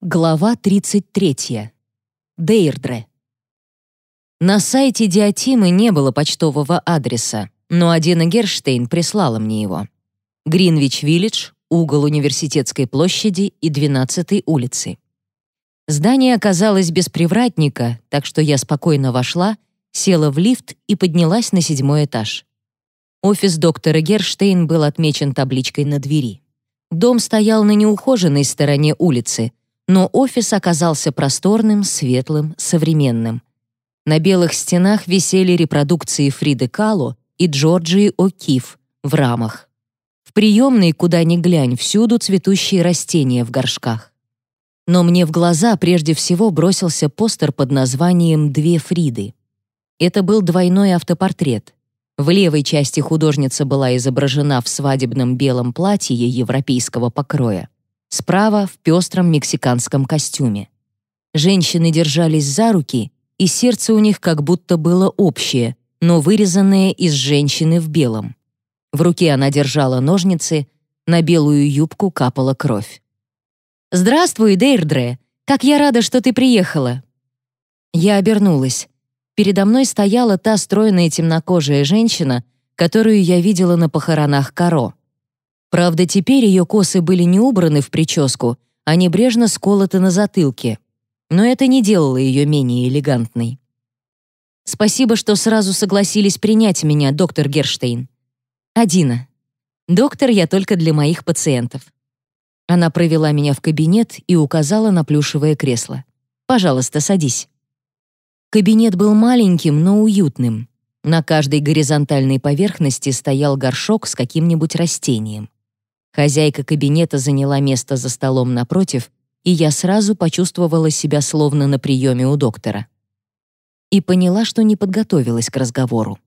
Глава 33. Дейрдре. На сайте Диатимы не было почтового адреса, но Адина Герштейн прислала мне его. Гринвич-Виллидж, угол Университетской площади и 12-й улицы. Здание оказалось без привратника, так что я спокойно вошла, села в лифт и поднялась на седьмой этаж. Офис доктора Герштейн был отмечен табличкой на двери. Дом стоял на неухоженной стороне улицы, но офис оказался просторным, светлым, современным. На белых стенах висели репродукции Фриды Кало и Джорджии О'Кифф в рамах. В приемной, куда ни глянь, всюду цветущие растения в горшках. Но мне в глаза прежде всего бросился постер под названием «Две Фриды». Это был двойной автопортрет. В левой части художница была изображена в свадебном белом платье европейского покроя справа в пестром мексиканском костюме. Женщины держались за руки, и сердце у них как будто было общее, но вырезанное из женщины в белом. В руке она держала ножницы, на белую юбку капала кровь. «Здравствуй, Дейрдре! Как я рада, что ты приехала!» Я обернулась. Передо мной стояла та стройная темнокожая женщина, которую я видела на похоронах Каро. Правда, теперь ее косы были не убраны в прическу, а небрежно сколоты на затылке. Но это не делало ее менее элегантной. «Спасибо, что сразу согласились принять меня, доктор Герштейн. Адина. Доктор я только для моих пациентов». Она провела меня в кабинет и указала на плюшевое кресло. «Пожалуйста, садись». Кабинет был маленьким, но уютным. На каждой горизонтальной поверхности стоял горшок с каким-нибудь растением. Хозяйка кабинета заняла место за столом напротив, и я сразу почувствовала себя словно на приеме у доктора. И поняла, что не подготовилась к разговору.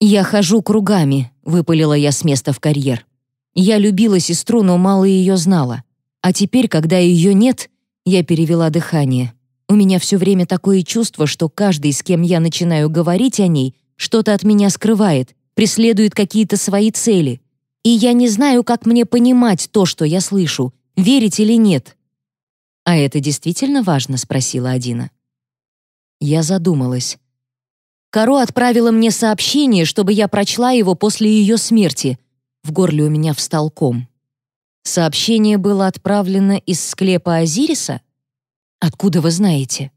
«Я хожу кругами», — выпалила я с места в карьер. Я любила сестру, но мало ее знала. А теперь, когда ее нет, я перевела дыхание. У меня все время такое чувство, что каждый, с кем я начинаю говорить о ней, что-то от меня скрывает, преследует какие-то свои цели. И я не знаю, как мне понимать то, что я слышу, верить или нет. «А это действительно важно?» — спросила Адина. Я задумалась. Каро отправила мне сообщение, чтобы я прочла его после ее смерти. В горле у меня встал ком. Сообщение было отправлено из склепа Азириса? Откуда вы знаете?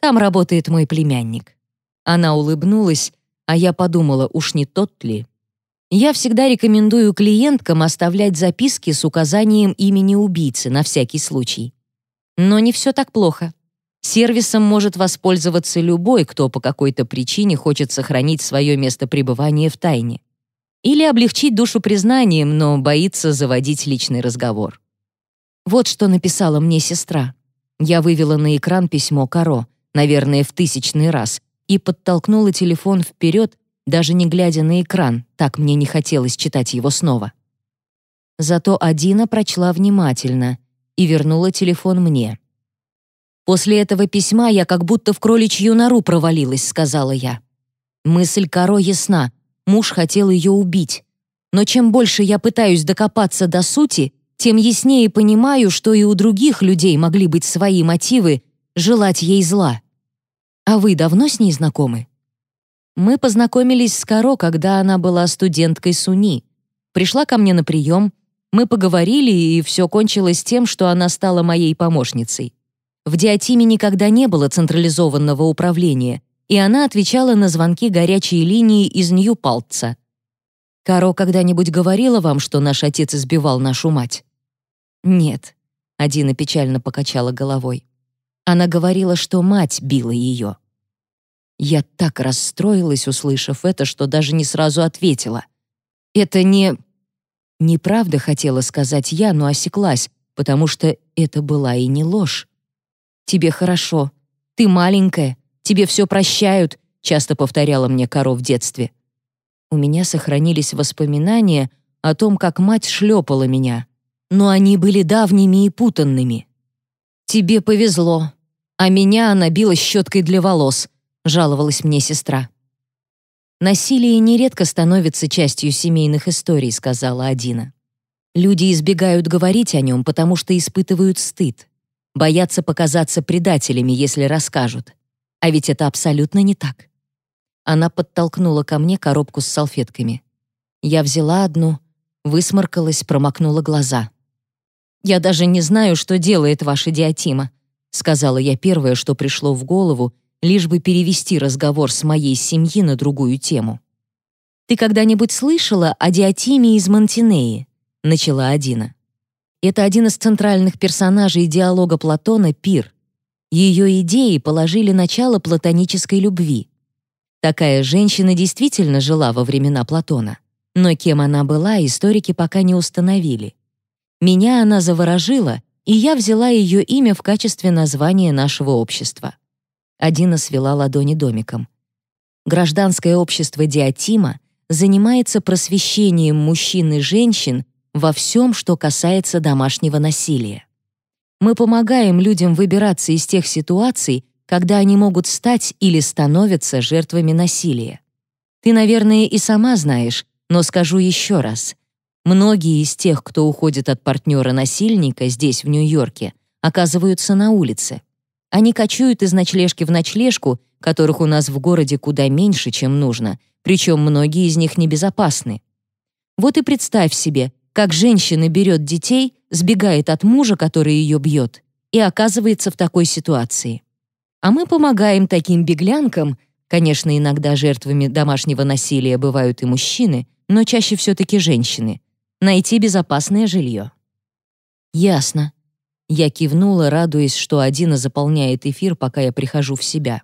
Там работает мой племянник. Она улыбнулась, а я подумала, уж не тот ли. Я всегда рекомендую клиенткам оставлять записки с указанием имени убийцы на всякий случай. Но не все так плохо. Сервисом может воспользоваться любой, кто по какой-то причине хочет сохранить свое место пребывания в тайне. Или облегчить душу признанием, но боится заводить личный разговор. Вот что написала мне сестра. Я вывела на экран письмо Каро, наверное, в тысячный раз, и подтолкнула телефон вперед, даже не глядя на экран, так мне не хотелось читать его снова. Зато Адина прочла внимательно и вернула телефон мне. «После этого письма я как будто в кроличью нору провалилась», — сказала я. Мысль Каро ясна, муж хотел ее убить. Но чем больше я пытаюсь докопаться до сути, тем яснее понимаю, что и у других людей могли быть свои мотивы желать ей зла. А вы давно с ней знакомы? Мы познакомились с Каро, когда она была студенткой СУНИ. Пришла ко мне на прием, мы поговорили, и все кончилось тем, что она стала моей помощницей. В Диатиме никогда не было централизованного управления, и она отвечала на звонки горячей линии из Нью-Палтца. «Каро когда-нибудь говорила вам, что наш отец избивал нашу мать?» «Нет», — Адина печально покачала головой. Она говорила, что мать била ее. Я так расстроилась, услышав это, что даже не сразу ответила. «Это не...» Неправда хотела сказать я, но осеклась, потому что это была и не ложь. «Тебе хорошо. Ты маленькая. Тебе все прощают», часто повторяла мне Каро в детстве. У меня сохранились воспоминания о том, как мать шлепала меня, но они были давними и путанными. «Тебе повезло, а меня она била щеткой для волос», — жаловалась мне сестра. «Насилие нередко становится частью семейных историй», — сказала Адина. «Люди избегают говорить о нем, потому что испытывают стыд. Боятся показаться предателями, если расскажут. А ведь это абсолютно не так. Она подтолкнула ко мне коробку с салфетками. Я взяла одну, высморкалась, промокнула глаза. «Я даже не знаю, что делает ваша диатима», сказала я первое, что пришло в голову, лишь бы перевести разговор с моей семьи на другую тему. «Ты когда-нибудь слышала о диатиме из Монтинеи?» начала Адина. Это один из центральных персонажей диалога Платона «Пир». Ее идеи положили начало платонической любви. Такая женщина действительно жила во времена Платона. Но кем она была, историки пока не установили. Меня она заворожила, и я взяла ее имя в качестве названия нашего общества. Адина свела ладони домиком. Гражданское общество Диатима занимается просвещением мужчин и женщин во всем, что касается домашнего насилия. Мы помогаем людям выбираться из тех ситуаций, когда они могут стать или становятся жертвами насилия. Ты, наверное, и сама знаешь, но скажу еще раз. Многие из тех, кто уходит от партнера-насильника здесь, в Нью-Йорке, оказываются на улице. Они кочуют из ночлежки в ночлежку, которых у нас в городе куда меньше, чем нужно, причем многие из них небезопасны. Вот и представь себе, как женщина берет детей, сбегает от мужа, который ее бьет, и оказывается в такой ситуации. А мы помогаем таким беглянкам, конечно, иногда жертвами домашнего насилия бывают и мужчины, но чаще все-таки женщины, найти безопасное жилье. Ясно. Я кивнула, радуясь, что Адина заполняет эфир, пока я прихожу в себя.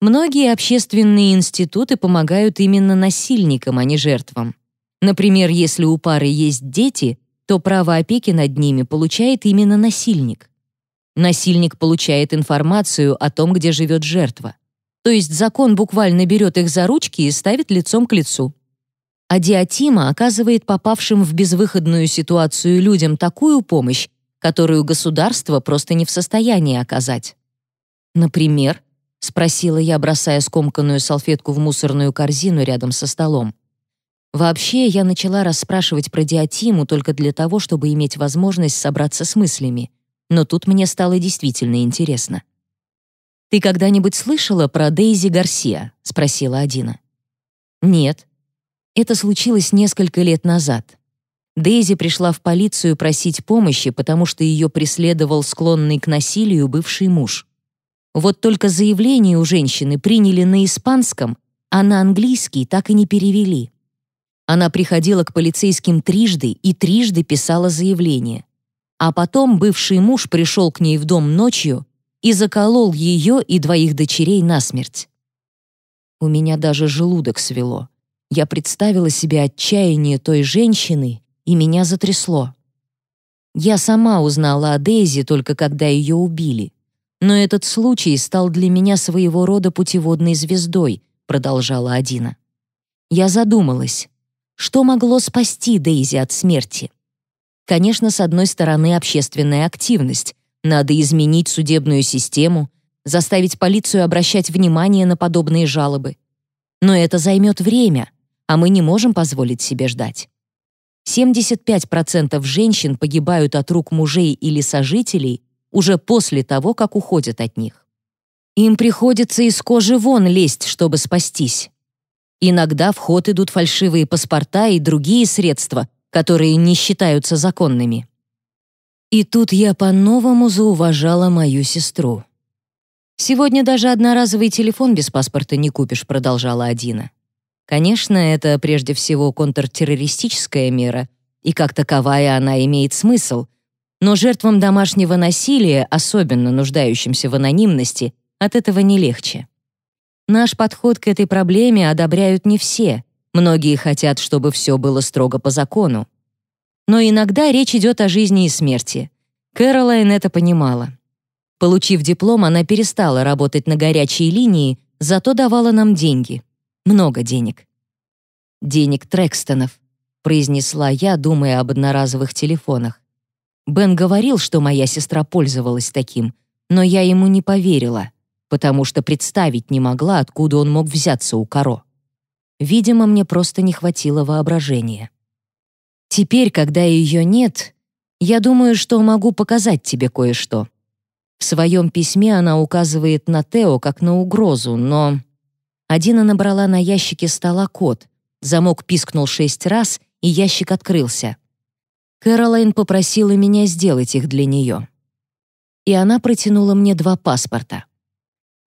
Многие общественные институты помогают именно насильникам, а не жертвам. Например, если у пары есть дети, то право опеки над ними получает именно насильник. Насильник получает информацию о том, где живет жертва. То есть закон буквально берет их за ручки и ставит лицом к лицу. А диатима оказывает попавшим в безвыходную ситуацию людям такую помощь, которую государство просто не в состоянии оказать. «Например?» — спросила я, бросая скомканную салфетку в мусорную корзину рядом со столом. Вообще, я начала расспрашивать про диатиму только для того, чтобы иметь возможность собраться с мыслями, но тут мне стало действительно интересно. «Ты когда-нибудь слышала про Дейзи Гарсия?» — спросила Адина. «Нет. Это случилось несколько лет назад. Дейзи пришла в полицию просить помощи, потому что ее преследовал склонный к насилию бывший муж. Вот только заявление у женщины приняли на испанском, а на английский так и не перевели. Она приходила к полицейским трижды и трижды писала заявление. А потом бывший муж пришел к ней в дом ночью и заколол ее и двоих дочерей насмерть. У меня даже желудок свело. Я представила себе отчаяние той женщины, и меня затрясло. Я сама узнала о Дейзи только когда ее убили. Но этот случай стал для меня своего рода путеводной звездой, продолжала Адина. Я задумалась, что могло спасти Дейзи от смерти? Конечно, с одной стороны, общественная активность. Надо изменить судебную систему, заставить полицию обращать внимание на подобные жалобы. Но это займет время, а мы не можем позволить себе ждать. 75% женщин погибают от рук мужей или сожителей уже после того, как уходят от них. Им приходится из кожи вон лезть, чтобы спастись. Иногда в ход идут фальшивые паспорта и другие средства, которые не считаются законными. И тут я по-новому зауважала мою сестру. «Сегодня даже одноразовый телефон без паспорта не купишь», продолжала Адина. Конечно, это прежде всего контртеррористическая мера, и как таковая она имеет смысл, но жертвам домашнего насилия, особенно нуждающимся в анонимности, от этого не легче. Наш подход к этой проблеме одобряют не все. Многие хотят, чтобы все было строго по закону. Но иногда речь идет о жизни и смерти. Кэролайн это понимала. Получив диплом, она перестала работать на горячей линии, зато давала нам деньги. Много денег. «Денег Трекстонов», — произнесла я, думая об одноразовых телефонах. Бен говорил, что моя сестра пользовалась таким, но я ему не поверила потому что представить не могла, откуда он мог взяться у Каро. Видимо, мне просто не хватило воображения. Теперь, когда ее нет, я думаю, что могу показать тебе кое-что, В своем письме она указывает на Тео как на угрозу, но... Адина набрала на ящике стола код. Замок пискнул шесть раз, и ящик открылся. Кэролайн попросила меня сделать их для нее. И она протянула мне два паспорта.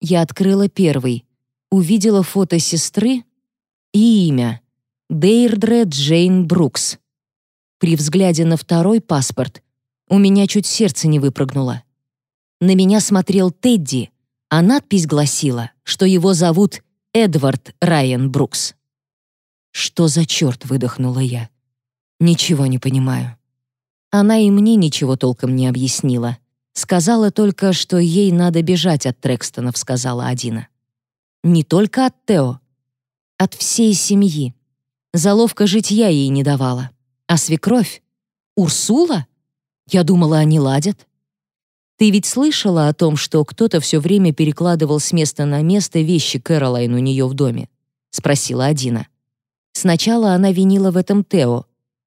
Я открыла первый, увидела фото сестры и имя — Дейрдре Джейн Брукс. При взгляде на второй паспорт у меня чуть сердце не выпрыгнуло. На меня смотрел Тедди, а надпись гласила, что его зовут Эдвард Райан Брукс. «Что за черт?» — выдохнула я. «Ничего не понимаю». Она и мне ничего толком не объяснила. Сказала только, что ей надо бежать от Трекстонов, сказала Адина. Не только от Тео, от всей семьи. Заловка житья ей не давала. А свекровь? Урсула? Я думала, они ладят. Ты ведь слышала о том, что кто-то все время перекладывал с места на место вещи Кэролайн у нее в доме? Спросила Адина. Сначала она винила в этом Тео,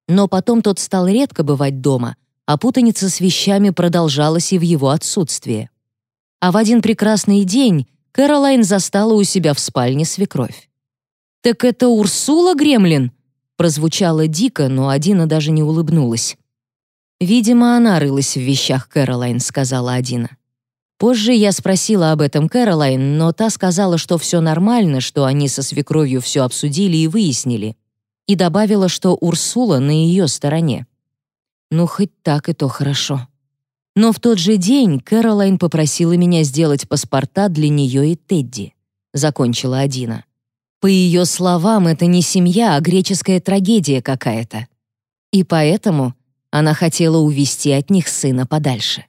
но потом тот стал редко бывать дома, а путаница с вещами продолжалась и в его отсутствие. А в один прекрасный день Кэролайн застала у себя в спальне свекровь. «Так это Урсула Гремлин?» прозвучало дико, но Адина даже не улыбнулась. «Видимо, она рылась в вещах Кэролайн», — сказала Адина. Позже я спросила об этом Кэролайн, но та сказала, что все нормально, что они со свекровью все обсудили и выяснили, и добавила, что Урсула на ее стороне. Ну, хоть так и то хорошо. Но в тот же день Кэролайн попросила меня сделать паспорта для нее и Тедди. Закончила Адина. По ее словам, это не семья, а греческая трагедия какая-то. И поэтому она хотела увести от них сына подальше.